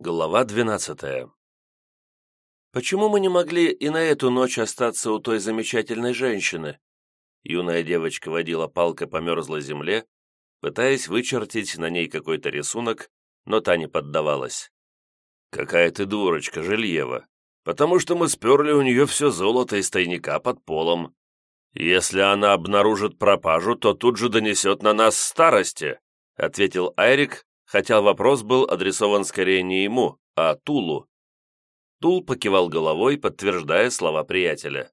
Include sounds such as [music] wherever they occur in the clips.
Глава двенадцатая «Почему мы не могли и на эту ночь остаться у той замечательной женщины?» Юная девочка водила палкой по мерзлой земле, пытаясь вычертить на ней какой-то рисунок, но та не поддавалась. «Какая ты дурочка, Жильева, потому что мы сперли у нее все золото из тайника под полом. Если она обнаружит пропажу, то тут же донесет на нас старости», ответил Айрик, хотя вопрос был адресован скорее не ему, а Тулу. Тул покивал головой, подтверждая слова приятеля.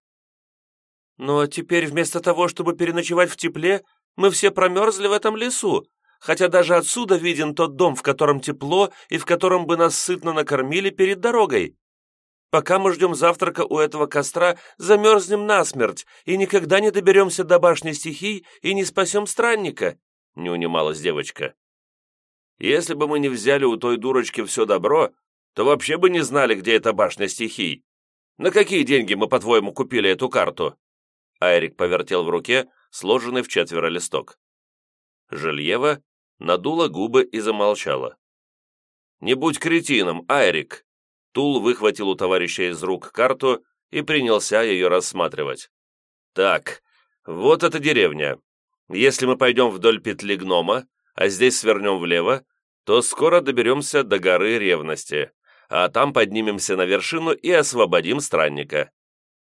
«Но теперь вместо того, чтобы переночевать в тепле, мы все промерзли в этом лесу, хотя даже отсюда виден тот дом, в котором тепло и в котором бы нас сытно накормили перед дорогой. Пока мы ждем завтрака у этого костра, замерзнем насмерть и никогда не доберемся до башни стихий и не спасем странника», — не унималась девочка. Если бы мы не взяли у той дурочки все добро, то вообще бы не знали, где эта башня стихий. На какие деньги мы, по-твоему, купили эту карту?» Айрик повертел в руке сложенный в четверо листок. Жильева надула губы и замолчала. «Не будь кретином, Айрик!» Тул выхватил у товарища из рук карту и принялся ее рассматривать. «Так, вот эта деревня. Если мы пойдем вдоль петли гнома, а здесь свернем влево, то скоро доберемся до горы ревности, а там поднимемся на вершину и освободим странника.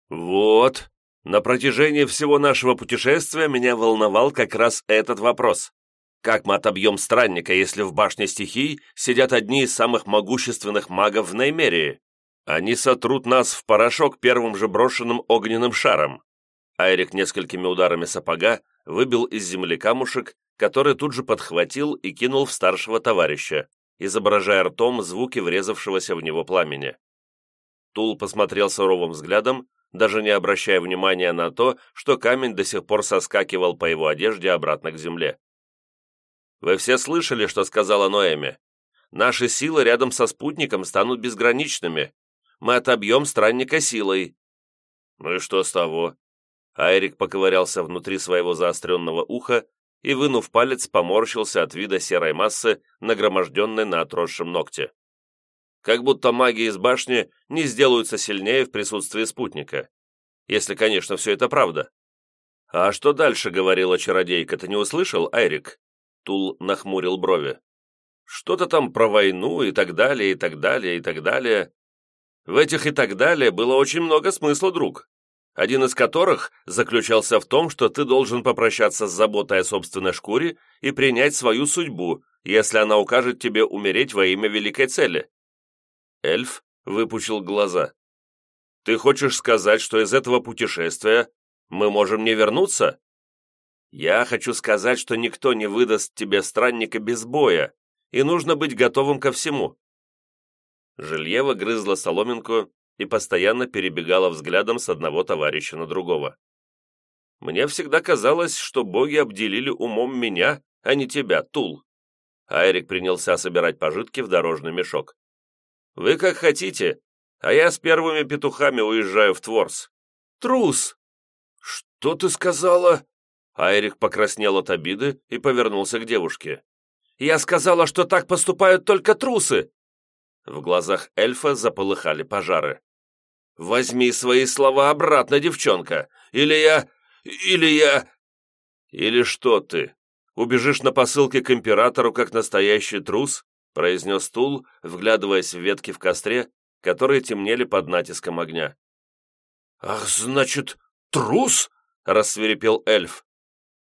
Вот, на протяжении всего нашего путешествия меня волновал как раз этот вопрос. Как мы отобьем странника, если в башне стихий сидят одни из самых могущественных магов в Неймерии? Они сотрут нас в порошок первым же брошенным огненным шаром. Айрик несколькими ударами сапога выбил из земли камушек который тут же подхватил и кинул в старшего товарища, изображая ртом звуки врезавшегося в него пламени. Тул посмотрел суровым взглядом, даже не обращая внимания на то, что камень до сих пор соскакивал по его одежде обратно к земле. «Вы все слышали, что сказала Ноэми? Наши силы рядом со спутником станут безграничными. Мы отобьем странника силой». «Ну и что с того?» Айрик поковырялся внутри своего заостренного уха и, вынув палец, поморщился от вида серой массы, нагроможденной на отросшем ногте. Как будто маги из башни не сделаются сильнее в присутствии спутника. Если, конечно, все это правда. «А что дальше?» — говорила чародейка. «Ты не услышал, Айрик?» Тул нахмурил брови. «Что-то там про войну и так далее, и так далее, и так далее». В этих «и так далее» было очень много смысла, друг один из которых заключался в том, что ты должен попрощаться с заботой о собственной шкуре и принять свою судьбу, если она укажет тебе умереть во имя великой цели. Эльф выпучил глаза. «Ты хочешь сказать, что из этого путешествия мы можем не вернуться?» «Я хочу сказать, что никто не выдаст тебе странника без боя, и нужно быть готовым ко всему». Жильева грызла соломинку и постоянно перебегала взглядом с одного товарища на другого. «Мне всегда казалось, что боги обделили умом меня, а не тебя, Тул». Айрик принялся собирать пожитки в дорожный мешок. «Вы как хотите, а я с первыми петухами уезжаю в Творс». «Трус!» «Что ты сказала?» Айрик покраснел от обиды и повернулся к девушке. «Я сказала, что так поступают только трусы!» В глазах эльфа заполыхали пожары. «Возьми свои слова обратно, девчонка! Или я... или я...» «Или что ты? Убежишь на посылке к императору, как настоящий трус?» произнес Тул, вглядываясь в ветки в костре, которые темнели под натиском огня. «Ах, значит, трус?» — рассверепел эльф.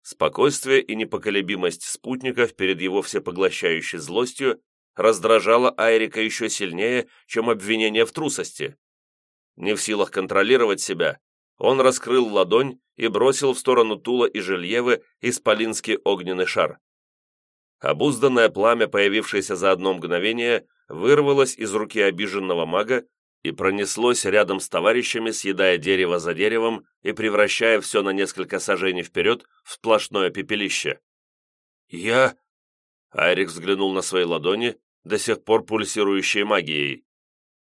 Спокойствие и непоколебимость спутников перед его всепоглощающей злостью раздражало Айрика еще сильнее, чем обвинение в трусости. Не в силах контролировать себя, он раскрыл ладонь и бросил в сторону Тула и Жильевы исполинский огненный шар. Обузданное пламя, появившееся за одно мгновение, вырвалось из руки обиженного мага и пронеслось рядом с товарищами, съедая дерево за деревом и превращая все на несколько сажений вперед в сплошное пепелище. «Я...» Айрик взглянул на свои ладони, до сих пор пульсирующие магией.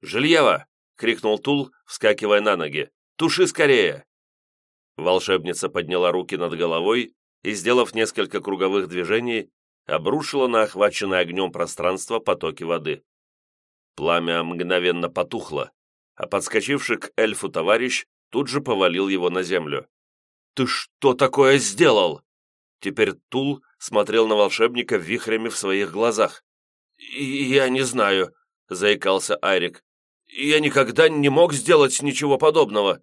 «Жильева, крикнул Тул, вскакивая на ноги. «Туши скорее!» Волшебница подняла руки над головой и, сделав несколько круговых движений, обрушила на охваченное огнем пространство потоки воды. Пламя мгновенно потухло, а подскочивший к эльфу товарищ тут же повалил его на землю. «Ты что такое сделал?» Теперь Тул смотрел на волшебника вихрями в своих глазах. «Я не знаю», — заикался Айрик. «Я никогда не мог сделать ничего подобного».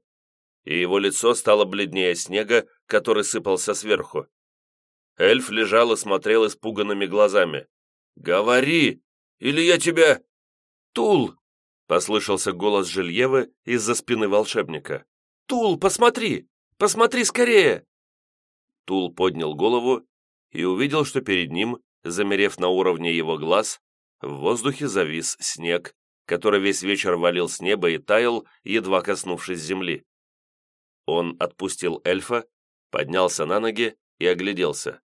И его лицо стало бледнее снега, который сыпался сверху. Эльф лежал и смотрел испуганными глазами. «Говори, или я тебя...» «Тул!» — послышался голос Жильевы из-за спины волшебника. «Тул, посмотри! Посмотри скорее!» Тул поднял голову и увидел, что перед ним, замерев на уровне его глаз, в воздухе завис снег, который весь вечер валил с неба и таял, едва коснувшись земли. Он отпустил эльфа, поднялся на ноги и огляделся.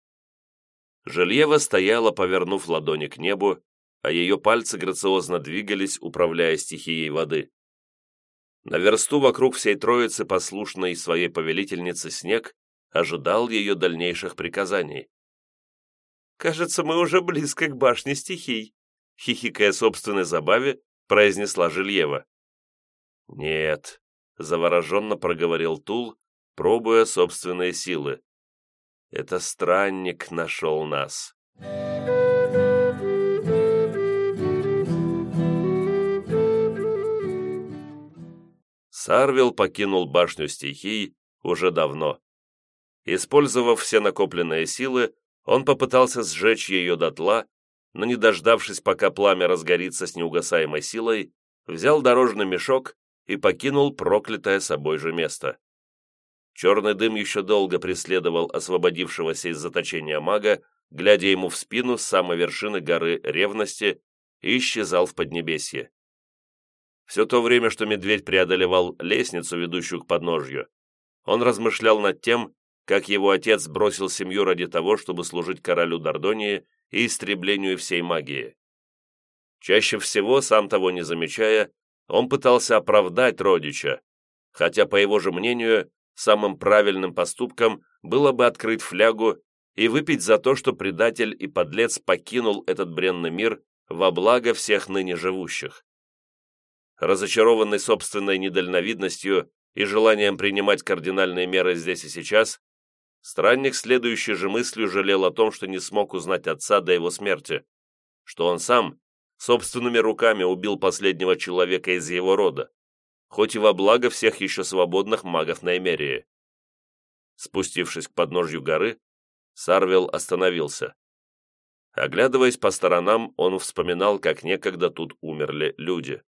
Жильева стояла, повернув ладони к небу, а ее пальцы грациозно двигались, управляя стихией воды. На версту вокруг всей троицы, послушной своей повелительницы снег, ожидал ее дальнейших приказаний. «Кажется, мы уже близко к башне стихий», хихикая собственной забаве, произнесла Жильева. «Нет», — завороженно проговорил Тул, пробуя собственные силы. «Это странник нашел нас». Сарвил покинул башню стихий уже давно. Использовав все накопленные силы, он попытался сжечь ее дотла, но не дождавшись, пока пламя разгорится с неугасаемой силой, взял дорожный мешок и покинул проклятое собой же место. Черный дым еще долго преследовал освободившегося из заточения мага, глядя ему в спину с самой вершины горы ревности и исчезал в Поднебесье. Все то время, что медведь преодолевал лестницу, ведущую к подножью, он размышлял над тем, как его отец бросил семью ради того, чтобы служить королю Дордонии и истреблению всей магии. Чаще всего, сам того не замечая, он пытался оправдать родича, хотя, по его же мнению, самым правильным поступком было бы открыть флягу и выпить за то, что предатель и подлец покинул этот бренный мир во благо всех ныне живущих разочарованный собственной недальновидностью и желанием принимать кардинальные меры здесь и сейчас, странник, следующий же мыслью, жалел о том, что не смог узнать отца до его смерти, что он сам собственными руками убил последнего человека из его рода, хоть и во благо всех еще свободных магов на Эмерии. Спустившись к подножью горы, Сарвел остановился. Оглядываясь по сторонам, он вспоминал, как некогда тут умерли люди.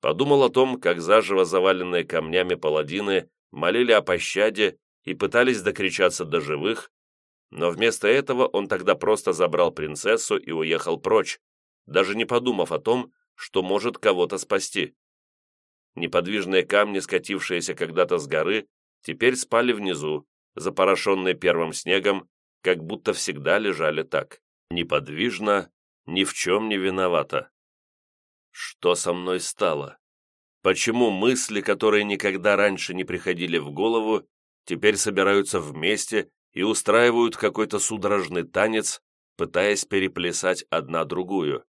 Подумал о том, как заживо заваленные камнями паладины молили о пощаде и пытались докричаться до живых, но вместо этого он тогда просто забрал принцессу и уехал прочь, даже не подумав о том, что может кого-то спасти. Неподвижные камни, скатившиеся когда-то с горы, теперь спали внизу, запорошенные первым снегом, как будто всегда лежали так, неподвижно, ни в чем не виновата. Что со мной стало? Почему мысли, которые никогда раньше не приходили в голову, теперь собираются вместе и устраивают какой-то судорожный танец, пытаясь переплясать одна другую?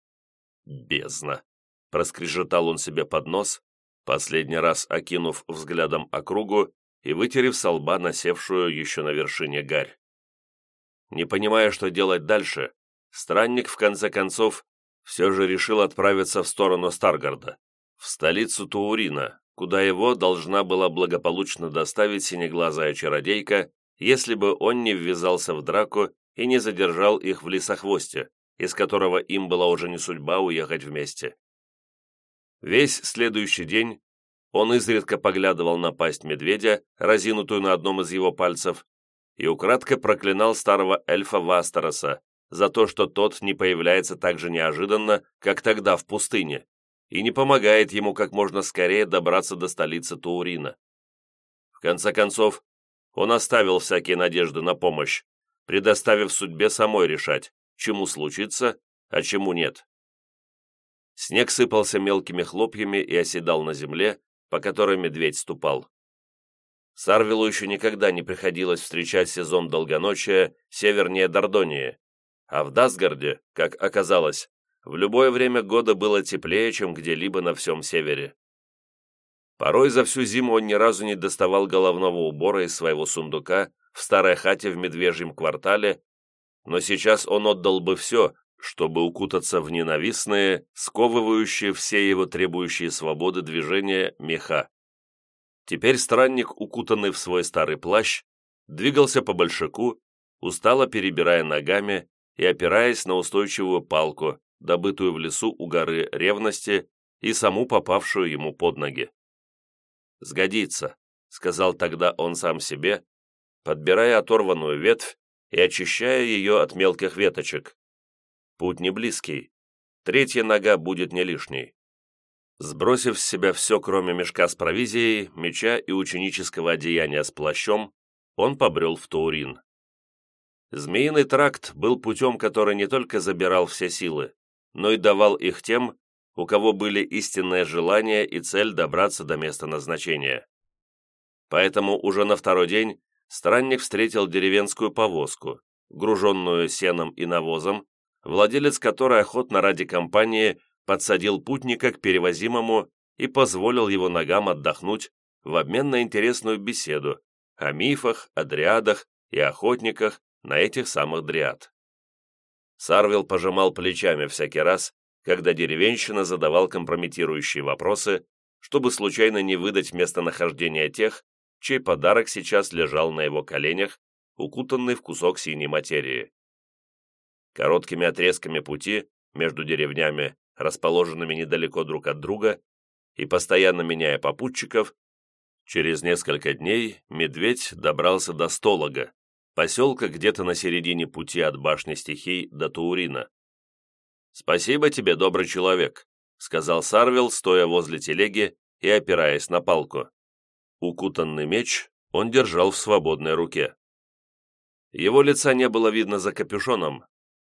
Бездна! Проскрежетал он себе под нос, последний раз окинув взглядом округу и вытерев со лба насевшую еще на вершине гарь. Не понимая, что делать дальше, странник, в конце концов, все же решил отправиться в сторону Старгарда, в столицу Туурина, куда его должна была благополучно доставить синеглазая чародейка, если бы он не ввязался в драку и не задержал их в лесохвосте, из которого им была уже не судьба уехать вместе. Весь следующий день он изредка поглядывал на пасть медведя, разинутую на одном из его пальцев, и украдкой проклинал старого эльфа Вастероса, за то, что тот не появляется так же неожиданно, как тогда в пустыне, и не помогает ему как можно скорее добраться до столицы Туурина. В конце концов, он оставил всякие надежды на помощь, предоставив судьбе самой решать, чему случится, а чему нет. Снег сыпался мелкими хлопьями и оседал на земле, по которой медведь ступал. Сарвилу еще никогда не приходилось встречать сезон долгоночия севернее Дордонии, а в Дасгарде, как оказалось, в любое время года было теплее, чем где-либо на всем севере. Порой за всю зиму он ни разу не доставал головного убора из своего сундука в старой хате в медвежьем квартале, но сейчас он отдал бы все, чтобы укутаться в ненавистные, сковывающие все его требующие свободы движения меха. Теперь странник, укутанный в свой старый плащ, двигался по большаку, устало перебирая ногами и опираясь на устойчивую палку, добытую в лесу у горы ревности и саму попавшую ему под ноги. «Сгодится», — сказал тогда он сам себе, подбирая оторванную ветвь и очищая ее от мелких веточек. Путь не близкий, третья нога будет не лишней. Сбросив с себя все, кроме мешка с провизией, меча и ученического одеяния с плащом, он побрел в Таурин. Змеиный тракт был путем, который не только забирал все силы, но и давал их тем, у кого были истинное желание и цель добраться до места назначения. Поэтому уже на второй день странник встретил деревенскую повозку, груженную сеном и навозом, владелец которой охотно ради компании подсадил путника к перевозимому и позволил его ногам отдохнуть в обмен на интересную беседу о мифах, о дриадах и охотниках на этих самых дриад. Сарвил пожимал плечами всякий раз, когда деревенщина задавал компрометирующие вопросы, чтобы случайно не выдать местонахождение тех, чей подарок сейчас лежал на его коленях, укутанный в кусок синей материи. Короткими отрезками пути между деревнями, расположенными недалеко друг от друга, и постоянно меняя попутчиков, через несколько дней медведь добрался до Столога, поселка где-то на середине пути от башни стихий до Таурина. «Спасибо тебе, добрый человек», — сказал Сарвел, стоя возле телеги и опираясь на палку. Укутанный меч он держал в свободной руке. Его лица не было видно за капюшоном,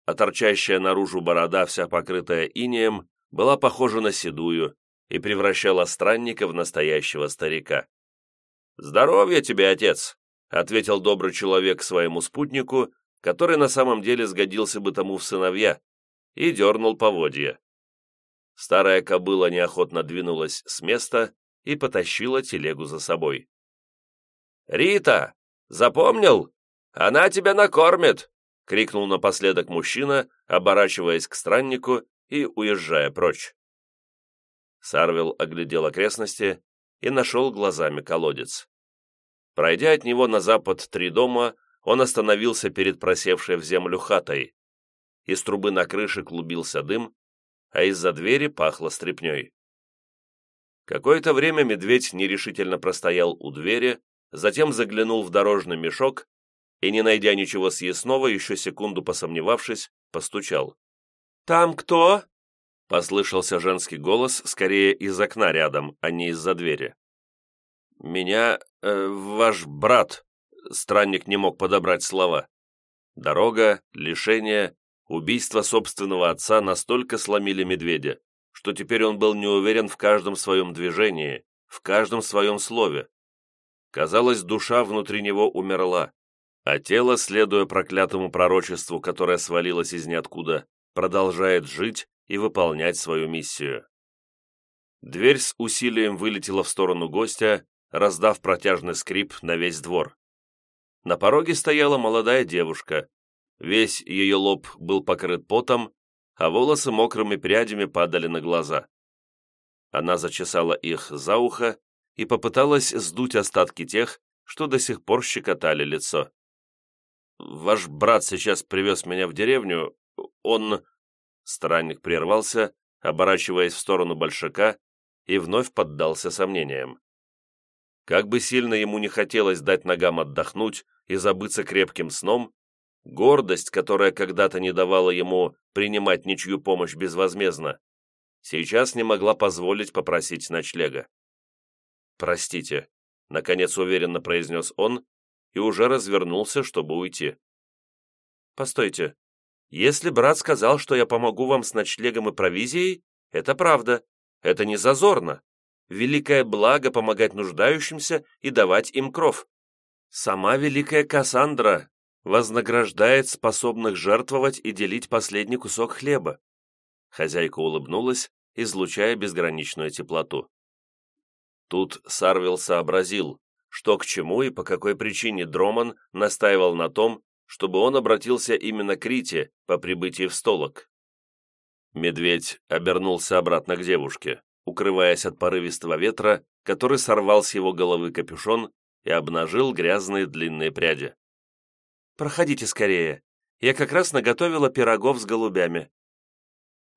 а торчащая наружу борода, вся покрытая инеем, была похожа на седую и превращала странника в настоящего старика. «Здоровья тебе, отец!» — ответил добрый человек своему спутнику, который на самом деле сгодился бы тому в сыновья, и дернул поводья. Старая кобыла неохотно двинулась с места и потащила телегу за собой. «Рита, запомнил? Она тебя накормит!» — крикнул напоследок мужчина, оборачиваясь к страннику и уезжая прочь. Сарвел оглядел окрестности и нашел глазами колодец. Пройдя от него на запад три дома, он остановился перед просевшей в землю хатой из трубы на крыше клубился дым, а из-за двери пахло стряпней. Какое-то время медведь нерешительно простоял у двери, затем заглянул в дорожный мешок и, не найдя ничего съестного, еще секунду посомневавшись, постучал. «Там кто?» — послышался женский голос, скорее из окна рядом, а не из-за двери. «Меня... Э, ваш брат...» — странник не мог подобрать слова. Дорога, лишение, Убийство собственного отца настолько сломили медведя, что теперь он был не уверен в каждом своем движении, в каждом своем слове. Казалось, душа внутри него умерла, а тело, следуя проклятому пророчеству, которое свалилось из ниоткуда, продолжает жить и выполнять свою миссию. Дверь с усилием вылетела в сторону гостя, раздав протяжный скрип на весь двор. На пороге стояла молодая девушка, Весь ее лоб был покрыт потом, а волосы мокрыми прядями падали на глаза. Она зачесала их за ухо и попыталась сдуть остатки тех, что до сих пор щекотали лицо. «Ваш брат сейчас привез меня в деревню. Он...» Странник прервался, оборачиваясь в сторону большака, и вновь поддался сомнениям. Как бы сильно ему не хотелось дать ногам отдохнуть и забыться крепким сном, Гордость, которая когда-то не давала ему принимать ничью помощь безвозмездно, сейчас не могла позволить попросить ночлега. «Простите», — наконец уверенно произнес он и уже развернулся, чтобы уйти. «Постойте, если брат сказал, что я помогу вам с ночлегом и провизией, это правда, это не зазорно. Великое благо помогать нуждающимся и давать им кров. Сама великая Кассандра вознаграждает способных жертвовать и делить последний кусок хлеба. Хозяйка улыбнулась, излучая безграничную теплоту. Тут Сарвил сообразил, что к чему и по какой причине Дроман настаивал на том, чтобы он обратился именно к Рите по прибытии в столок. Медведь обернулся обратно к девушке, укрываясь от порывистого ветра, который сорвал с его головы капюшон и обнажил грязные длинные пряди. «Проходите скорее. Я как раз наготовила пирогов с голубями».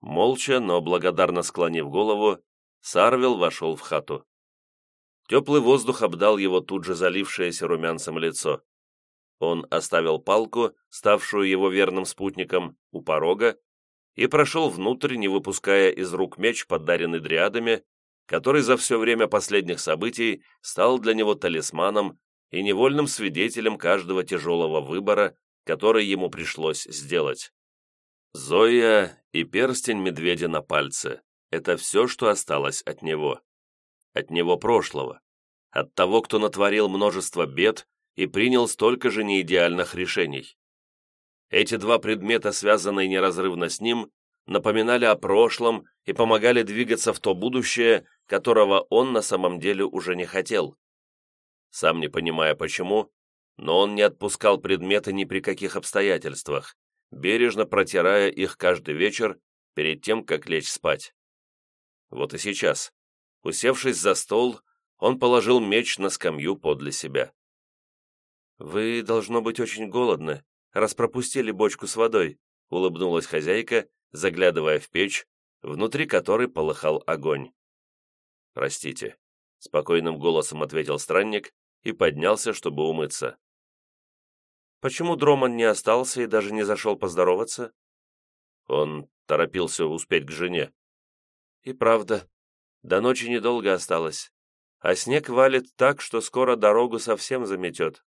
Молча, но благодарно склонив голову, Сарвил вошел в хату. Теплый воздух обдал его тут же залившееся румянцем лицо. Он оставил палку, ставшую его верным спутником, у порога и прошел внутрь, не выпуская из рук меч, подаренный дриадами, который за все время последних событий стал для него талисманом и невольным свидетелем каждого тяжелого выбора, который ему пришлось сделать. Зоя и перстень медведя на пальце — это все, что осталось от него. От него прошлого. От того, кто натворил множество бед и принял столько же неидеальных решений. Эти два предмета, связанные неразрывно с ним, напоминали о прошлом и помогали двигаться в то будущее, которого он на самом деле уже не хотел. Сам не понимая почему, но он не отпускал предметы ни при каких обстоятельствах, бережно протирая их каждый вечер перед тем, как лечь спать. Вот и сейчас, усевшись за стол, он положил меч на скамью подле себя. «Вы, должно быть, очень голодны», распропустили бочку с водой», — улыбнулась хозяйка, заглядывая в печь, внутри которой полыхал огонь. «Простите», — спокойным голосом ответил странник и поднялся, чтобы умыться. «Почему Дроман не остался и даже не зашел поздороваться?» Он торопился успеть к жене. «И правда, до ночи недолго осталось, а снег валит так, что скоро дорогу совсем заметет».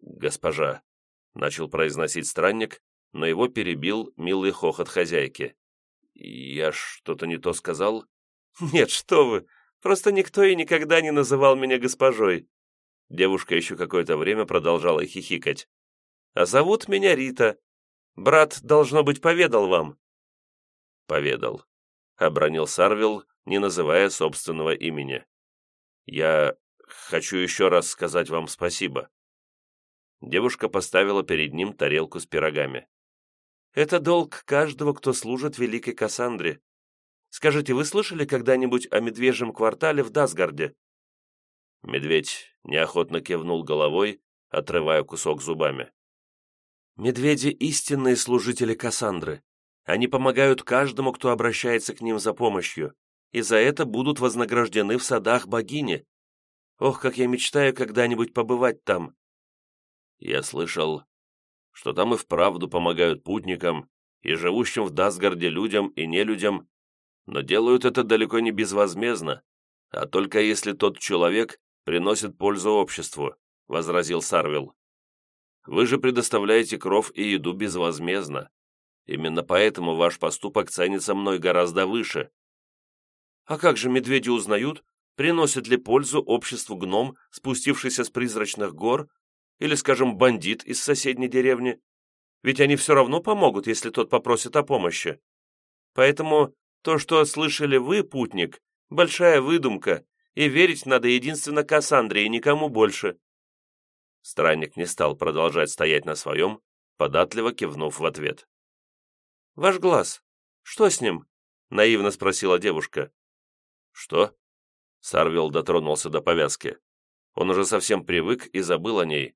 «Госпожа», — начал произносить странник, но его перебил милый хохот хозяйки. «Я что-то не то сказал?» [laughs] «Нет, что вы! Просто никто и никогда не называл меня госпожой!» Девушка еще какое-то время продолжала хихикать. «А зовут меня Рита. Брат, должно быть, поведал вам». «Поведал», — обронил Сарвил, не называя собственного имени. «Я хочу еще раз сказать вам спасибо. Девушка поставила перед ним тарелку с пирогами. «Это долг каждого, кто служит великой Кассандре. Скажите, вы слышали когда-нибудь о медвежьем квартале в Дасгарде?» Медведь неохотно кивнул головой, отрывая кусок зубами. «Медведи — истинные служители Кассандры. Они помогают каждому, кто обращается к ним за помощью, и за это будут вознаграждены в садах богини. Ох, как я мечтаю когда-нибудь побывать там. Я слышал, что там и вправду помогают путникам и живущим в Дасгарде людям и нелюдям, но делают это далеко не безвозмездно, а только если тот человек приносит пользу обществу», — возразил Сарвил. «Вы же предоставляете кров и еду безвозмездно. Именно поэтому ваш поступок ценится мной гораздо выше». «А как же медведи узнают, приносит ли пользу обществу гном, спустившийся с призрачных гор или, скажем, бандит из соседней деревни. Ведь они все равно помогут, если тот попросит о помощи. Поэтому то, что слышали вы, путник, большая выдумка, и верить надо единственно Кассандре и никому больше». Странник не стал продолжать стоять на своем, податливо кивнув в ответ. «Ваш глаз. Что с ним?» — наивно спросила девушка. «Что?» — Сарвел дотронулся до повязки. Он уже совсем привык и забыл о ней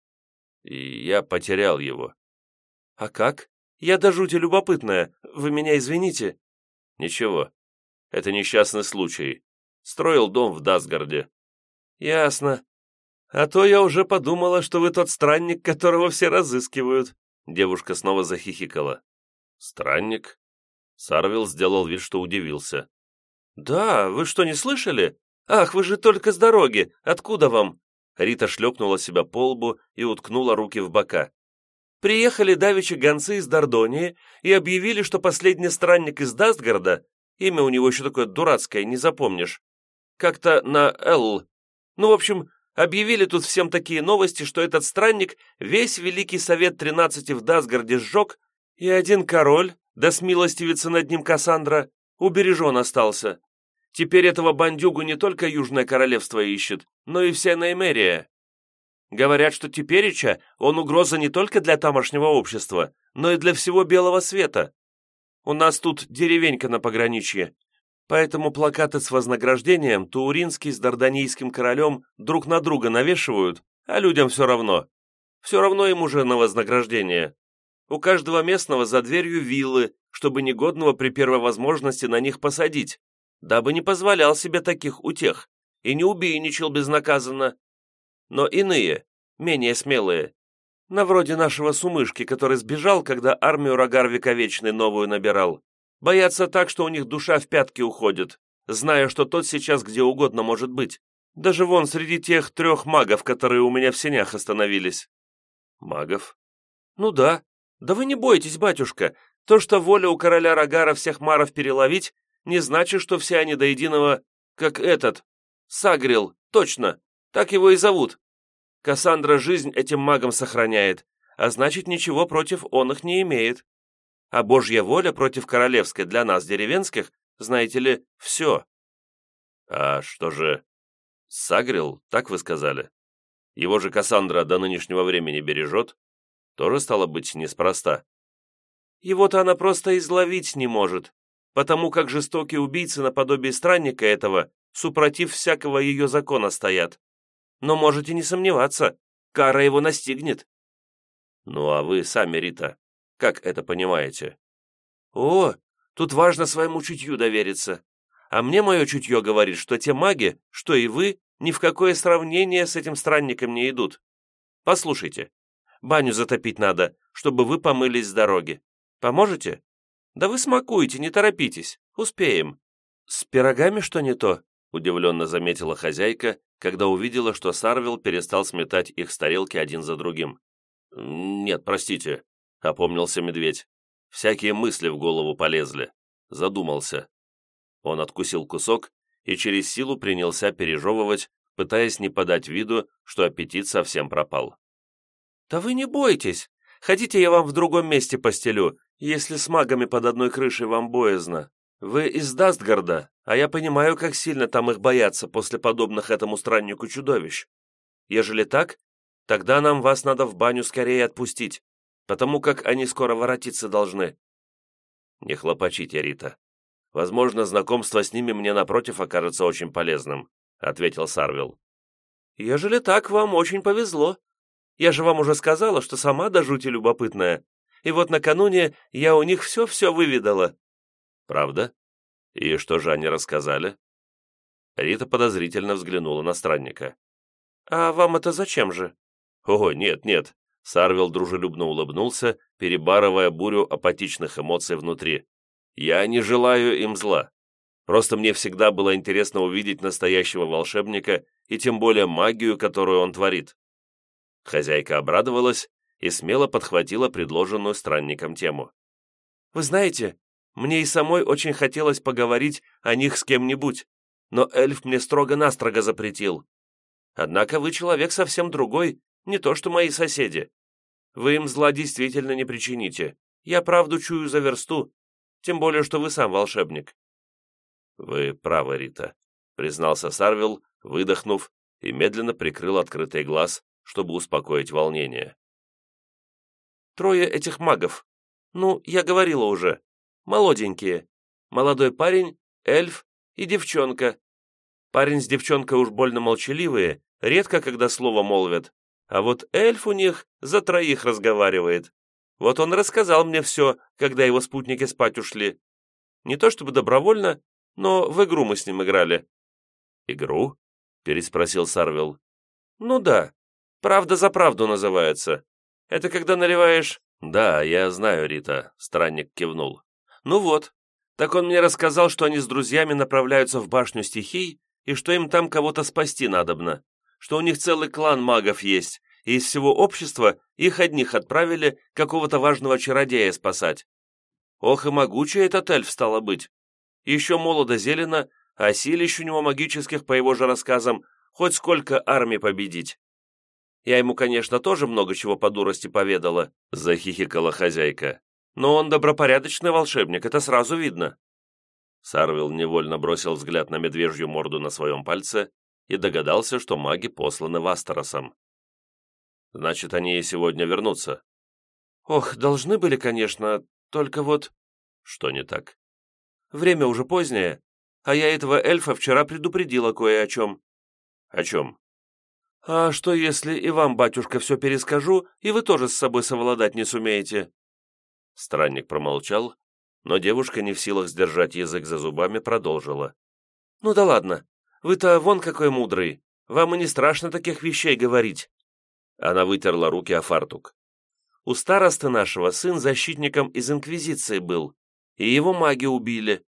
и я потерял его». «А как? Я до жути любопытная. Вы меня извините?» «Ничего. Это несчастный случай. Строил дом в Дасгарде». «Ясно. А то я уже подумала, что вы тот странник, которого все разыскивают». Девушка снова захихикала. «Странник?» Сарвил сделал вид, что удивился. «Да, вы что, не слышали? Ах, вы же только с дороги. Откуда вам?» Рита шлепнула себя по лбу и уткнула руки в бока. «Приехали давичи гонцы из Дордонии и объявили, что последний странник из Дастгарда, имя у него еще такое дурацкое, не запомнишь, как-то на «Л». Ну, в общем, объявили тут всем такие новости, что этот странник весь Великий Совет Тринадцати в Дасгарде сжег, и один король, Да смилостивится над ним Кассандра, убережен остался. Теперь этого бандюгу не только Южное Королевство ищет, но и вся Неймерия. Говорят, что тепереча он угроза не только для тамошнего общества, но и для всего белого света. У нас тут деревенька на пограничье, поэтому плакаты с вознаграждением Тууринский с Дарданийским королем друг на друга навешивают, а людям все равно. Все равно им уже на вознаграждение. У каждого местного за дверью виллы, чтобы негодного при первой возможности на них посадить, дабы не позволял себе таких утех и не убийничал безнаказанно. Но иные, менее смелые, на вроде нашего Сумышки, который сбежал, когда армию Рогар Вековечный новую набирал, боятся так, что у них душа в пятки уходит, зная, что тот сейчас где угодно может быть. Даже вон среди тех трех магов, которые у меня в сенях остановились. Магов? Ну да. Да вы не бойтесь, батюшка. То, что воля у короля Рогара всех маров переловить, не значит, что все они до единого, как этот, Сагрил, точно, так его и зовут. Кассандра жизнь этим магам сохраняет, а значит, ничего против он их не имеет. А Божья воля против королевской для нас, деревенских, знаете ли, все. А что же, Сагрил, так вы сказали? Его же Кассандра до нынешнего времени бережет? Тоже стало быть неспроста. Его-то она просто изловить не может, потому как жестокие убийцы наподобие странника этого, супротив всякого ее закона стоят. Но можете не сомневаться, кара его настигнет. Ну а вы сами, Рита, как это понимаете? О, тут важно своему чутью довериться. А мне мое чутье говорит, что те маги, что и вы, ни в какое сравнение с этим странником не идут. Послушайте, баню затопить надо, чтобы вы помылись с дороги. Поможете? Да вы смакуете, не торопитесь, успеем. С пирогами что не то? Удивленно заметила хозяйка, когда увидела, что Сарвил перестал сметать их с тарелки один за другим. «Нет, простите», — опомнился медведь. Всякие мысли в голову полезли. Задумался. Он откусил кусок и через силу принялся пережевывать, пытаясь не подать виду, что аппетит совсем пропал. «Да вы не бойтесь! Хотите, я вам в другом месте постелю, если с магами под одной крышей вам боязно. Вы из Дастгарда, а я понимаю, как сильно там их боятся после подобных этому страннику чудовищ. Ежели так, тогда нам вас надо в баню скорее отпустить, потому как они скоро воротиться должны». «Не хлопочите, Рита. Возможно, знакомство с ними мне, напротив, окажется очень полезным», — ответил Сарвил. «Ежели так, вам очень повезло. Я же вам уже сказала, что сама до жути любопытная. И вот накануне я у них все-все выведала». «Правда? И что же они рассказали?» Рита подозрительно взглянула на странника. «А вам это зачем же?» «О, нет, нет», — Сарвил дружелюбно улыбнулся, перебарывая бурю апатичных эмоций внутри. «Я не желаю им зла. Просто мне всегда было интересно увидеть настоящего волшебника и тем более магию, которую он творит». Хозяйка обрадовалась и смело подхватила предложенную странником тему. «Вы знаете, мне и самой очень хотелось поговорить о них с кем-нибудь, но эльф мне строго-настрого запретил. Однако вы человек совсем другой, не то что мои соседи. Вы им зла действительно не причините. Я правду чую за версту, тем более, что вы сам волшебник». «Вы правы, Рита», — признался Сарвил, выдохнув и медленно прикрыл открытый глаз, чтобы успокоить волнение. «Трое этих магов. Ну, я говорила уже. Молоденькие. Молодой парень, эльф и девчонка. Парень с девчонкой уж больно молчаливые, редко когда слово молвят. А вот эльф у них за троих разговаривает. Вот он рассказал мне все, когда его спутники спать ушли. Не то чтобы добровольно, но в игру мы с ним играли». «Игру?» — переспросил Сарвил. «Ну да. Правда за правду называется. Это когда наливаешь...» «Да, я знаю, Рита», — странник кивнул. «Ну вот. Так он мне рассказал, что они с друзьями направляются в башню стихий и что им там кого-то спасти надобно, что у них целый клан магов есть, и из всего общества их одних отправили какого-то важного чародея спасать. Ох и могучий этот эльф стало быть. Еще молодо зелено, а силищ у него магических, по его же рассказам, хоть сколько армий победить. Я ему, конечно, тоже много чего по дурости поведала, захихикала хозяйка. но он добропорядочный волшебник, это сразу видно». Сарвил невольно бросил взгляд на медвежью морду на своем пальце и догадался, что маги посланы Вастеросом. «Значит, они и сегодня вернутся». «Ох, должны были, конечно, только вот...» «Что не так?» «Время уже позднее, а я этого эльфа вчера предупредила кое о чем». «О чем?» «А что, если и вам, батюшка, все перескажу, и вы тоже с собой совладать не сумеете?» Странник промолчал, но девушка, не в силах сдержать язык за зубами, продолжила. «Ну да ладно, вы-то вон какой мудрый, вам и не страшно таких вещей говорить». Она вытерла руки о фартук. «У старосты нашего сын защитником из Инквизиции был, и его маги убили.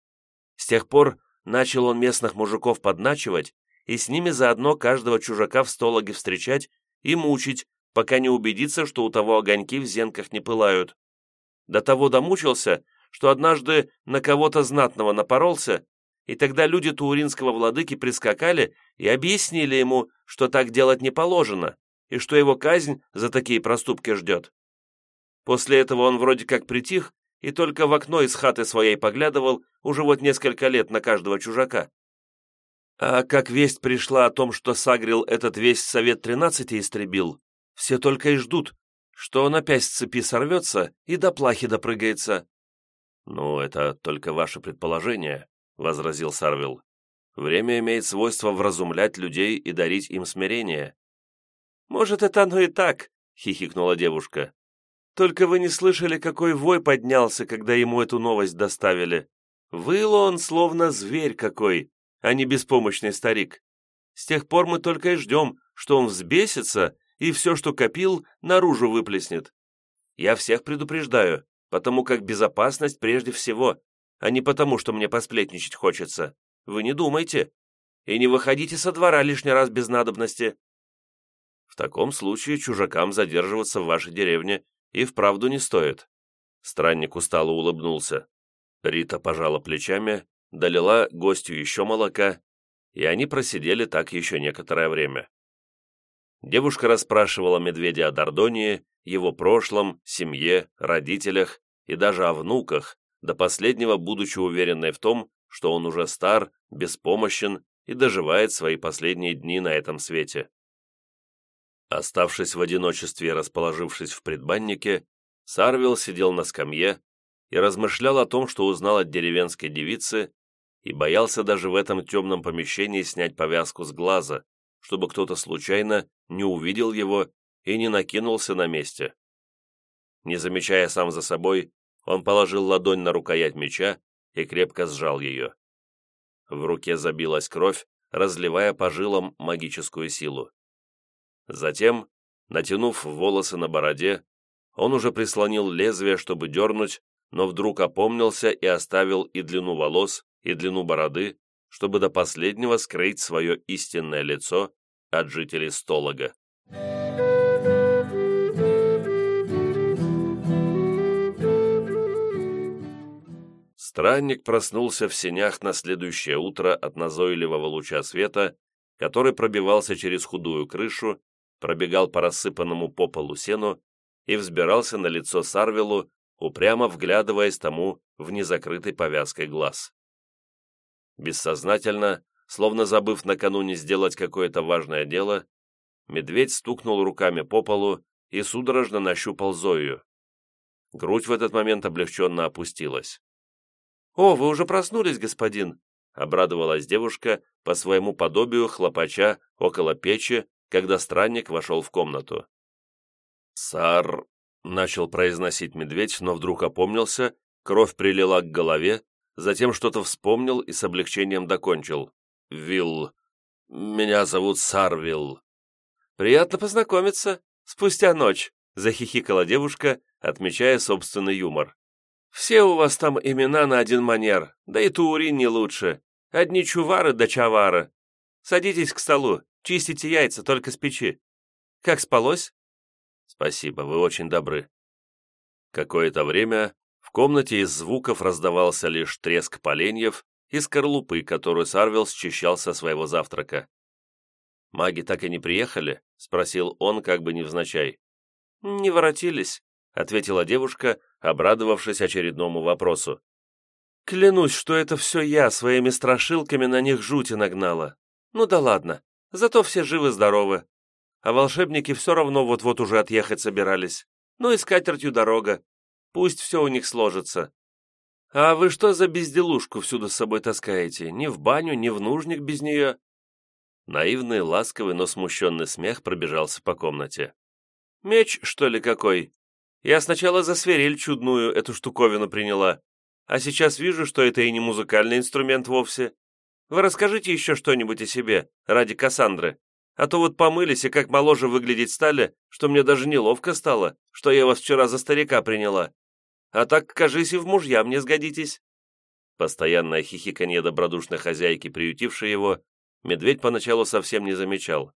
С тех пор начал он местных мужиков подначивать и с ними заодно каждого чужака в стологе встречать и мучить, пока не убедится, что у того огоньки в зенках не пылают. До того домучился, что однажды на кого-то знатного напоролся, и тогда люди Тууринского владыки прискакали и объяснили ему, что так делать не положено, и что его казнь за такие проступки ждет. После этого он вроде как притих и только в окно из хаты своей поглядывал уже вот несколько лет на каждого чужака. А как весть пришла о том, что Сагрил этот весь Совет Тринадцати истребил, все только и ждут, что он опять с цепи сорвется и до плахи допрыгается. «Ну, это только ваше предположение», — возразил Сарвил. «Время имеет свойство вразумлять людей и дарить им смирение». «Может, это оно и так», — хихикнула девушка. «Только вы не слышали, какой вой поднялся, когда ему эту новость доставили. Выл он, словно зверь какой, а не беспомощный старик. С тех пор мы только и ждем, что он взбесится и все, что копил, наружу выплеснет. Я всех предупреждаю, потому как безопасность прежде всего, а не потому, что мне посплетничать хочется. Вы не думайте. И не выходите со двора лишний раз без надобности. В таком случае чужакам задерживаться в вашей деревне и вправду не стоит. Странник устало улыбнулся. Рита пожала плечами долила гостю еще молока, и они просидели так еще некоторое время. Девушка расспрашивала медведя о Дордонии, его прошлом, семье, родителях и даже о внуках, до последнего будучи уверенной в том, что он уже стар, беспомощен и доживает свои последние дни на этом свете. Оставшись в одиночестве расположившись в предбаннике, Сарвил сидел на скамье и размышлял о том, что узнал от деревенской девицы, и боялся даже в этом темном помещении снять повязку с глаза, чтобы кто-то случайно не увидел его и не накинулся на месте. Не замечая сам за собой, он положил ладонь на рукоять меча и крепко сжал ее. В руке забилась кровь, разливая по жилам магическую силу. Затем, натянув волосы на бороде, он уже прислонил лезвие, чтобы дернуть, но вдруг опомнился и оставил и длину волос, и длину бороды, чтобы до последнего скрыть свое истинное лицо от жителей Столога. Странник проснулся в сенях на следующее утро от назойливого луча света, который пробивался через худую крышу, пробегал по рассыпанному по полу сену и взбирался на лицо Сарвелу, упрямо вглядываясь тому в незакрытой повязкой глаз. Бессознательно, словно забыв накануне сделать какое-то важное дело, медведь стукнул руками по полу и судорожно нащупал Зою. Грудь в этот момент облегченно опустилась. «О, вы уже проснулись, господин!» — обрадовалась девушка по своему подобию хлопача около печи, когда странник вошел в комнату. «Сар...» — начал произносить медведь, но вдруг опомнился, кровь прилила к голове, затем что-то вспомнил и с облегчением докончил. «Вилл. Меня зовут Сарвилл». «Приятно познакомиться. Спустя ночь», — захихикала девушка, отмечая собственный юмор. «Все у вас там имена на один манер, да и Туурин не лучше. Одни чувары да чавары. Садитесь к столу, чистите яйца только с печи. Как спалось?» «Спасибо, вы очень добры». Какое-то время в комнате из звуков раздавался лишь треск поленьев и скорлупы, которую Сарвел счищал со своего завтрака. «Маги так и не приехали?» — спросил он, как бы невзначай. «Не воротились», — ответила девушка, обрадовавшись очередному вопросу. «Клянусь, что это все я своими страшилками на них жути нагнала. Ну да ладно, зато все живы-здоровы. А волшебники все равно вот-вот уже отъехать собирались. Ну и с катертью дорога. Пусть все у них сложится. А вы что за безделушку всюду с собой таскаете? Ни в баню, ни в нужник без нее?» Наивный, ласковый, но смущенный смех пробежался по комнате. «Меч, что ли, какой? Я сначала за свирель чудную эту штуковину приняла, а сейчас вижу, что это и не музыкальный инструмент вовсе. Вы расскажите еще что-нибудь о себе, ради Кассандры, а то вот помылись и как моложе выглядеть стали, что мне даже неловко стало, что я вас вчера за старика приняла. А так, кажись, и в мужья мне сгодитесь». Постоянное хихиканье добродушной хозяйки, приютившей его, медведь поначалу совсем не замечал.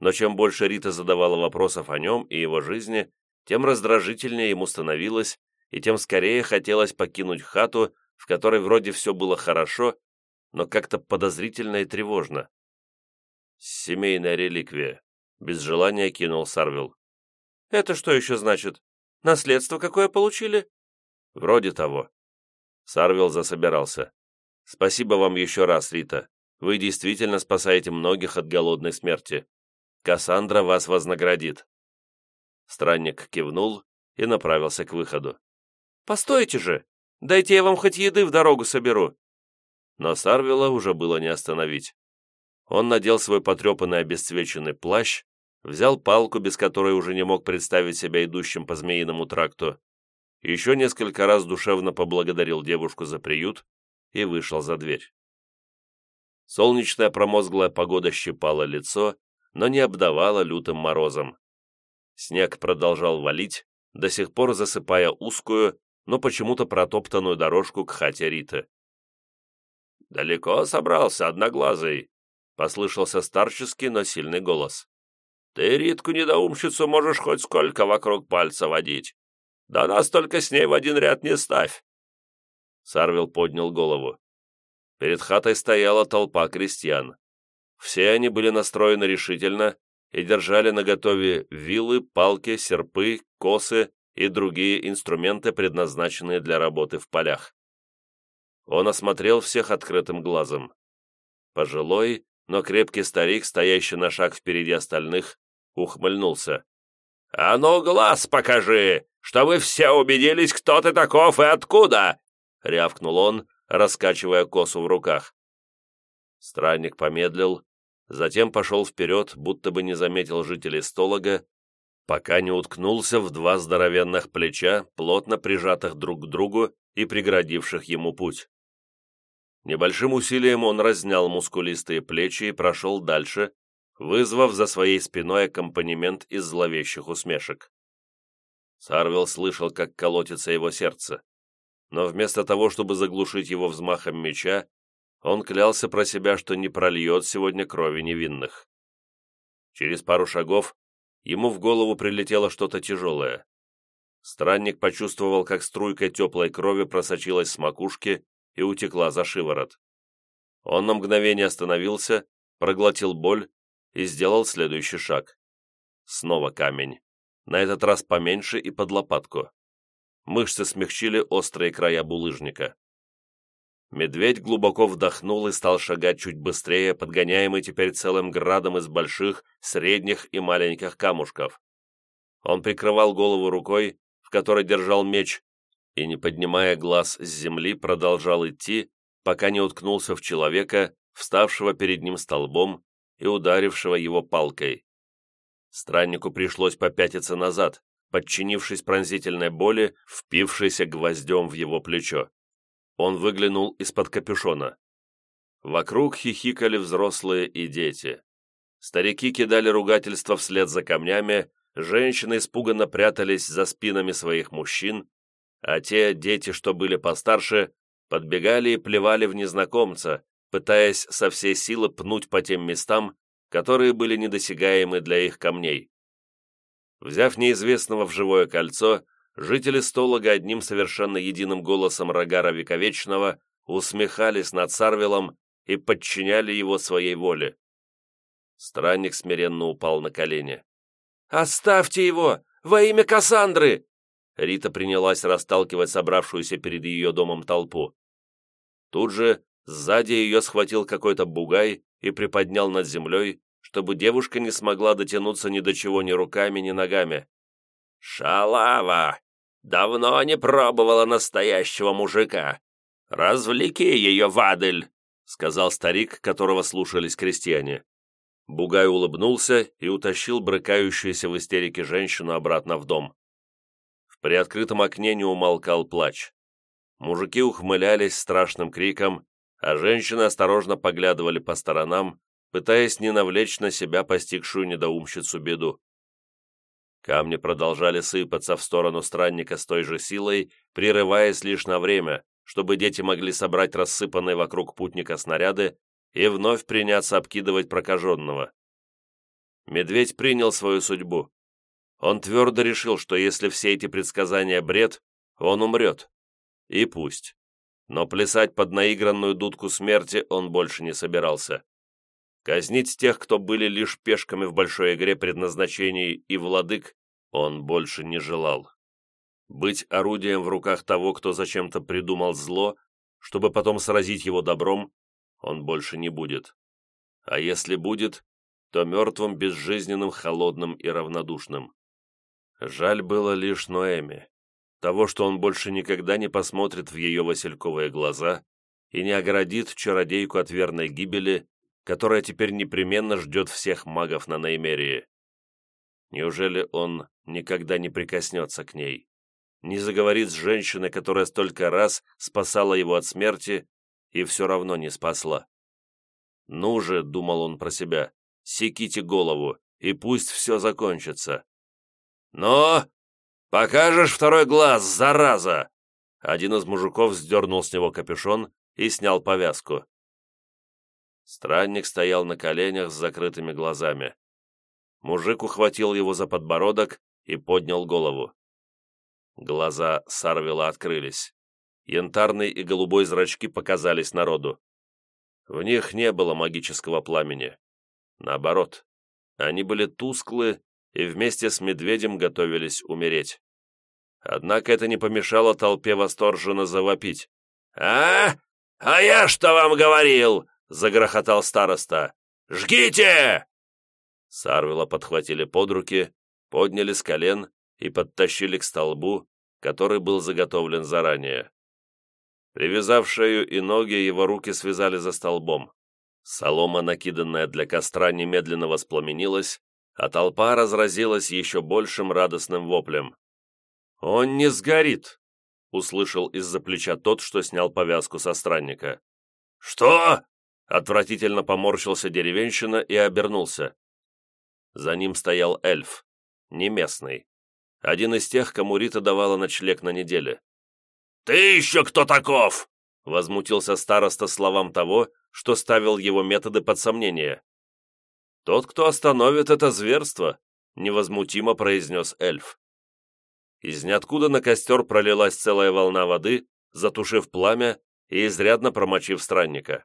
Но чем больше Рита задавала вопросов о нем и его жизни, тем раздражительнее ему становилось, и тем скорее хотелось покинуть хату, в которой вроде все было хорошо, но как-то подозрительно и тревожно. «Семейная реликвия», — без желания кинул Сарвил. «Это что еще значит? Наследство какое получили?» «Вроде того». Сарвил засобирался. «Спасибо вам еще раз, Рита. Вы действительно спасаете многих от голодной смерти. Кассандра вас вознаградит». Странник кивнул и направился к выходу. «Постойте же! Дайте я вам хоть еды в дорогу соберу!» Но Сарвила уже было не остановить. Он надел свой потрепанный обесцвеченный плащ, взял палку, без которой уже не мог представить себя идущим по змеиному тракту, еще несколько раз душевно поблагодарил девушку за приют и вышел за дверь. Солнечная промозглая погода щипала лицо, но не обдавала лютым морозом. Снег продолжал валить, до сих пор засыпая узкую, но почему-то протоптанную дорожку к хате Риты. «Далеко собрался, одноглазый?» — послышался старческий, но сильный голос. «Ты, Ритку-недоумщицу, можешь хоть сколько вокруг пальца водить. Да нас только с ней в один ряд не ставь!» Сарвил поднял голову. Перед хатой стояла толпа крестьян. Все они были настроены решительно и держали наготове вилы, палки, серпы, косы и другие инструменты, предназначенные для работы в полях. Он осмотрел всех открытым глазом. Пожилой, но крепкий старик, стоящий на шаг впереди остальных, ухмыльнулся. «А ну, глаз покажи, что вы все убедились, кто ты таков и откуда!» — рявкнул он, раскачивая косу в руках. Странник помедлил, затем пошел вперед, будто бы не заметил жителей столога, пока не уткнулся в два здоровенных плеча, плотно прижатых друг к другу и преградивших ему путь. Небольшим усилием он разнял мускулистые плечи и прошел дальше, вызвав за своей спиной аккомпанемент из зловещих усмешек. Сарвел слышал, как колотится его сердце, но вместо того, чтобы заглушить его взмахом меча, он клялся про себя, что не прольет сегодня крови невинных. Через пару шагов ему в голову прилетело что-то тяжелое. Странник почувствовал, как струйка теплой крови просочилась с макушки и утекла за шиворот. Он на мгновение остановился, проглотил боль и сделал следующий шаг. Снова камень, на этот раз поменьше и под лопатку. Мышцы смягчили острые края булыжника. Медведь глубоко вдохнул и стал шагать чуть быстрее, подгоняемый теперь целым градом из больших, средних и маленьких камушков. Он прикрывал голову рукой, в которой держал меч, и, не поднимая глаз с земли, продолжал идти, пока не уткнулся в человека, вставшего перед ним столбом и ударившего его палкой. Страннику пришлось попятиться назад, подчинившись пронзительной боли, впившейся гвоздем в его плечо. Он выглянул из-под капюшона. Вокруг хихикали взрослые и дети. Старики кидали ругательства вслед за камнями, женщины испуганно прятались за спинами своих мужчин, а те дети, что были постарше, подбегали и плевали в незнакомца, пытаясь со всей силы пнуть по тем местам, которые были недосягаемы для их камней. Взяв неизвестного в живое кольцо, жители Столога одним совершенно единым голосом Рогара Вековечного усмехались над Сарвелом и подчиняли его своей воле. Странник смиренно упал на колени. «Оставьте его! Во имя Кассандры!» Рита принялась расталкивать собравшуюся перед ее домом толпу. Тут же сзади ее схватил какой-то бугай и приподнял над землей, чтобы девушка не смогла дотянуться ни до чего ни руками, ни ногами. «Шалава! Давно не пробовала настоящего мужика! Развлеки ее, Вадель!» сказал старик, которого слушались крестьяне. Бугай улыбнулся и утащил брыкающуюся в истерике женщину обратно в дом. В приоткрытом окне не умолкал плач. Мужики ухмылялись страшным криком, а женщины осторожно поглядывали по сторонам, пытаясь не навлечь на себя постигшую недоумщицу беду. Камни продолжали сыпаться в сторону странника с той же силой, прерываясь лишь на время, чтобы дети могли собрать рассыпанные вокруг путника снаряды и вновь приняться обкидывать прокаженного. Медведь принял свою судьбу. Он твердо решил, что если все эти предсказания бред, он умрет. И пусть. Но плясать под наигранную дудку смерти он больше не собирался. Казнить тех, кто были лишь пешками в большой игре предназначений и владык, он больше не желал. Быть орудием в руках того, кто зачем-то придумал зло, чтобы потом сразить его добром, он больше не будет. А если будет, то мертвым, безжизненным, холодным и равнодушным. Жаль было лишь Ноэми, того, что он больше никогда не посмотрит в ее васильковые глаза и не оградит чародейку от верной гибели, которая теперь непременно ждет всех магов на Неймерии. Неужели он никогда не прикоснется к ней? Не заговорит с женщиной, которая столько раз спасала его от смерти и все равно не спасла. «Ну же», — думал он про себя, — «секите голову, и пусть все закончится». «Но! Покажешь второй глаз, зараза!» Один из мужиков сдернул с него капюшон и снял повязку. Странник стоял на коленях с закрытыми глазами. Мужик ухватил его за подбородок и поднял голову. Глаза Сарвела открылись. Янтарные и голубой зрачки показались народу. В них не было магического пламени. Наоборот, они были тусклы и вместе с медведем готовились умереть. Однако это не помешало толпе восторженно завопить. «А? А я что вам говорил?» — загрохотал староста. «Жгите!» Сарвела подхватили под руки, подняли с колен и подтащили к столбу, который был заготовлен заранее. Привязав шею и ноги, его руки связали за столбом. Солома, накиданная для костра, немедленно воспламенилась, а толпа разразилась еще большим радостным воплем. «Он не сгорит!» — услышал из-за плеча тот, что снял повязку со странника. «Что?» — отвратительно поморщился деревенщина и обернулся. За ним стоял эльф, не местный, один из тех, кому Рита давала ночлег на неделе. «Ты еще кто таков?» — возмутился староста словам того, что ставил его методы под сомнение. «Тот, кто остановит это зверство», — невозмутимо произнес эльф. Из ниоткуда на костер пролилась целая волна воды, затушив пламя и изрядно промочив странника.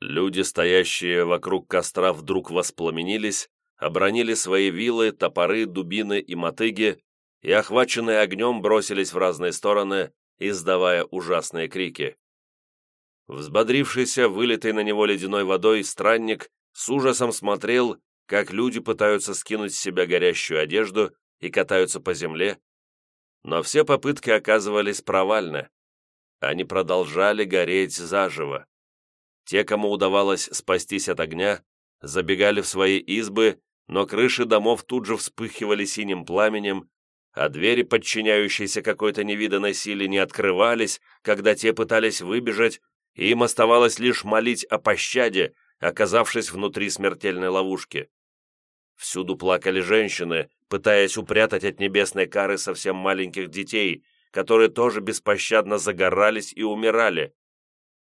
Люди, стоящие вокруг костра, вдруг воспламенились, обронили свои вилы, топоры, дубины и мотыги и, охваченные огнем, бросились в разные стороны, издавая ужасные крики. Взбодрившийся, вылитый на него ледяной водой, странник с ужасом смотрел, как люди пытаются скинуть с себя горящую одежду и катаются по земле, но все попытки оказывались провальны. Они продолжали гореть заживо. Те, кому удавалось спастись от огня, забегали в свои избы но крыши домов тут же вспыхивали синим пламенем, а двери, подчиняющиеся какой-то невиданной силе, не открывались, когда те пытались выбежать, и им оставалось лишь молить о пощаде, оказавшись внутри смертельной ловушки. Всюду плакали женщины, пытаясь упрятать от небесной кары совсем маленьких детей, которые тоже беспощадно загорались и умирали.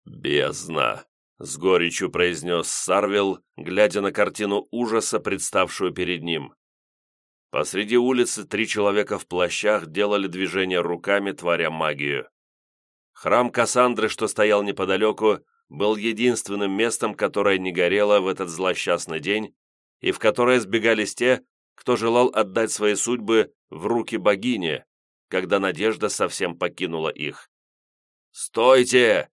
«Бездна!» с горечью произнес Сарвил, глядя на картину ужаса, представшую перед ним. Посреди улицы три человека в плащах делали движение руками, творя магию. Храм Кассандры, что стоял неподалеку, был единственным местом, которое не горело в этот злосчастный день, и в которое сбегались те, кто желал отдать свои судьбы в руки богини, когда надежда совсем покинула их. «Стойте!»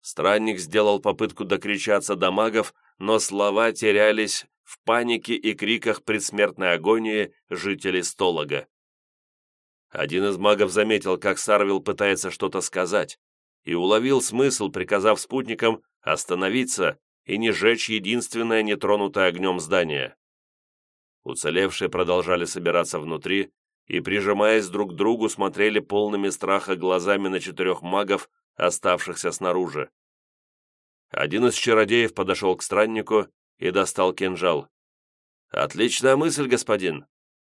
Странник сделал попытку докричаться до магов, но слова терялись в панике и криках предсмертной агонии жителей Столога. Один из магов заметил, как Сарвил пытается что-то сказать, и уловил смысл, приказав спутникам остановиться и не жечь единственное нетронутое огнем здание. Уцелевшие продолжали собираться внутри и, прижимаясь друг к другу, смотрели полными страха глазами на четырех магов, оставшихся снаружи. Один из чародеев подошел к страннику и достал кинжал. «Отличная мысль, господин.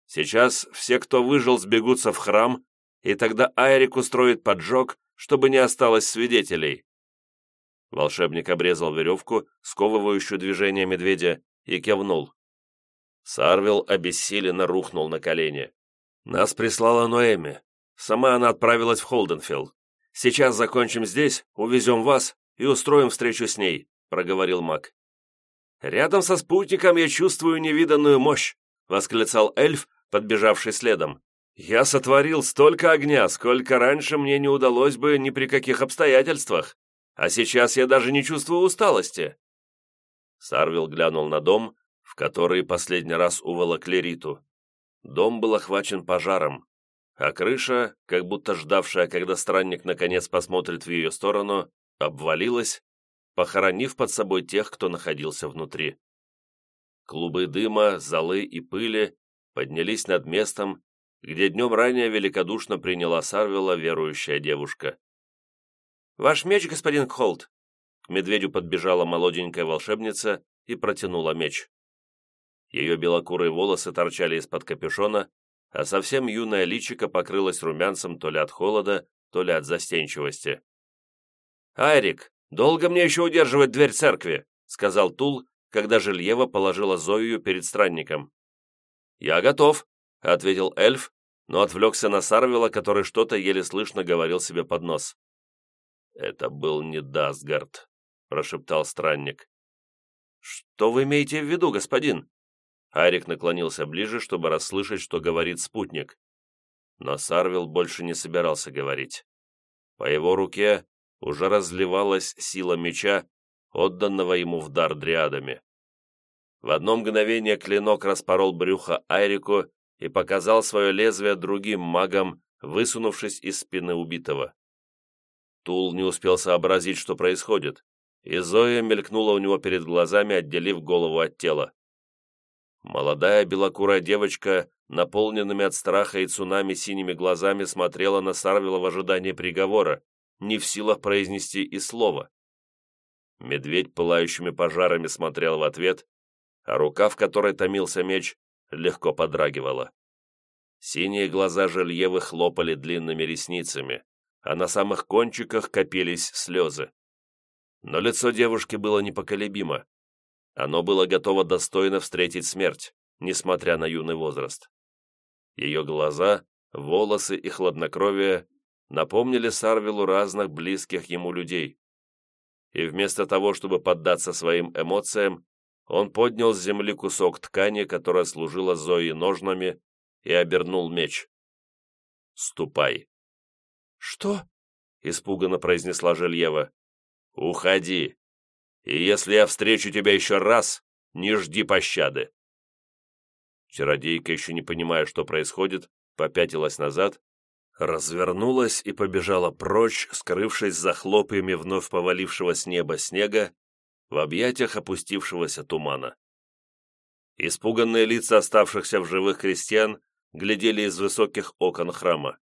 Сейчас все, кто выжил, сбегутся в храм, и тогда Айрик устроит поджог, чтобы не осталось свидетелей». Волшебник обрезал веревку, сковывающую движение медведя, и кивнул. Сарвил обессиленно рухнул на колени. «Нас прислала Ноэми. Сама она отправилась в Холденфилл. Сейчас закончим здесь, увезем вас и устроим встречу с ней», — проговорил маг. «Рядом со спутником я чувствую невиданную мощь», — восклицал эльф, подбежавший следом. «Я сотворил столько огня, сколько раньше мне не удалось бы ни при каких обстоятельствах, а сейчас я даже не чувствую усталости». Сарвил глянул на дом, в который последний раз уволокли Риту. Дом был охвачен пожаром, а крыша, как будто ждавшая, когда странник наконец посмотрит в ее сторону, обвалилась, похоронив под собой тех, кто находился внутри. Клубы дыма, золы и пыли поднялись над местом, где днем ранее великодушно приняла Сарвела верующая девушка. «Ваш меч, господин Кхолт!» К медведю подбежала молоденькая волшебница и протянула меч. Ее белокурые волосы торчали из-под капюшона, а совсем юное личико покрылось румянцем то ли от холода, то ли от застенчивости. «Айрик, долго мне еще удерживать дверь церкви?» — сказал Тул, когда Жильева положила Зою перед странником. «Я готов», — ответил эльф, но отвлекся на Сарвела, который что-то еле слышно говорил себе под нос. «Это был не Дасгард», — прошептал странник. «Что вы имеете в виду, господин?» Арик наклонился ближе, чтобы расслышать, что говорит спутник. Но Сарвил больше не собирался говорить. По его руке уже разливалась сила меча, отданного ему в дар дриадами. В одно мгновение клинок распорол брюхо Айрику и показал свое лезвие другим магам, высунувшись из спины убитого. Тул не успел сообразить, что происходит, и Зоя мелькнула у него перед глазами, отделив голову от тела. Молодая белокурая девочка, наполненными от страха и цунами синими глазами, смотрела на Сарвила в ожидании приговора, не в силах произнести и слова. Медведь пылающими пожарами смотрел в ответ, а рука, в которой томился меч, легко подрагивала. Синие глаза Жильевы хлопали длинными ресницами, а на самых кончиках копились слезы. Но лицо девушки было непоколебимо. Оно было готово достойно встретить смерть, несмотря на юный возраст. Ее глаза, волосы и хладнокровие напомнили Сарвилу разных близких ему людей. И вместо того, чтобы поддаться своим эмоциям, он поднял с земли кусок ткани, которая служила Зои ножнами, и обернул меч. «Ступай!» «Что?» — испуганно произнесла Жильева. «Уходи!» и если я встречу тебя еще раз, не жди пощады». Чародейка, еще не понимая, что происходит, попятилась назад, развернулась и побежала прочь, скрывшись за хлопьями вновь повалившего с неба снега в объятиях опустившегося тумана. Испуганные лица оставшихся в живых крестьян глядели из высоких окон храма.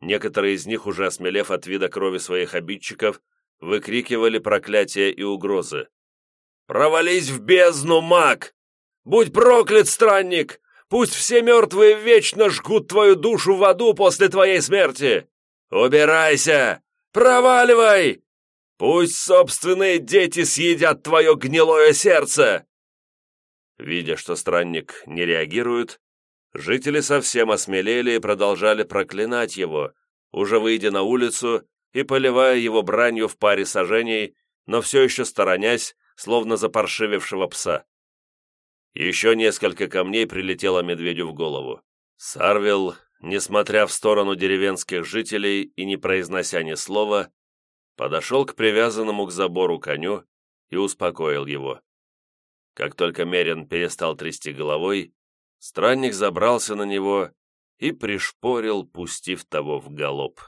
Некоторые из них, уже осмелев от вида крови своих обидчиков, выкрикивали проклятия и угрозы. «Провались в бездну, маг! Будь проклят, странник! Пусть все мертвые вечно жгут твою душу в аду после твоей смерти! Убирайся! Проваливай! Пусть собственные дети съедят твое гнилое сердце!» Видя, что странник не реагирует, жители совсем осмелели и продолжали проклинать его, уже выйдя на улицу и поливая его бранью в паре сажений, но все еще сторонясь, словно запаршивившего пса. Еще несколько камней прилетело медведю в голову. Сарвил несмотря в сторону деревенских жителей и не произнося ни слова, подошел к привязанному к забору коню и успокоил его. Как только Мерин перестал трясти головой, странник забрался на него и пришпорил, пустив того в галоп.